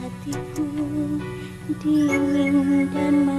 hatiku dingin dan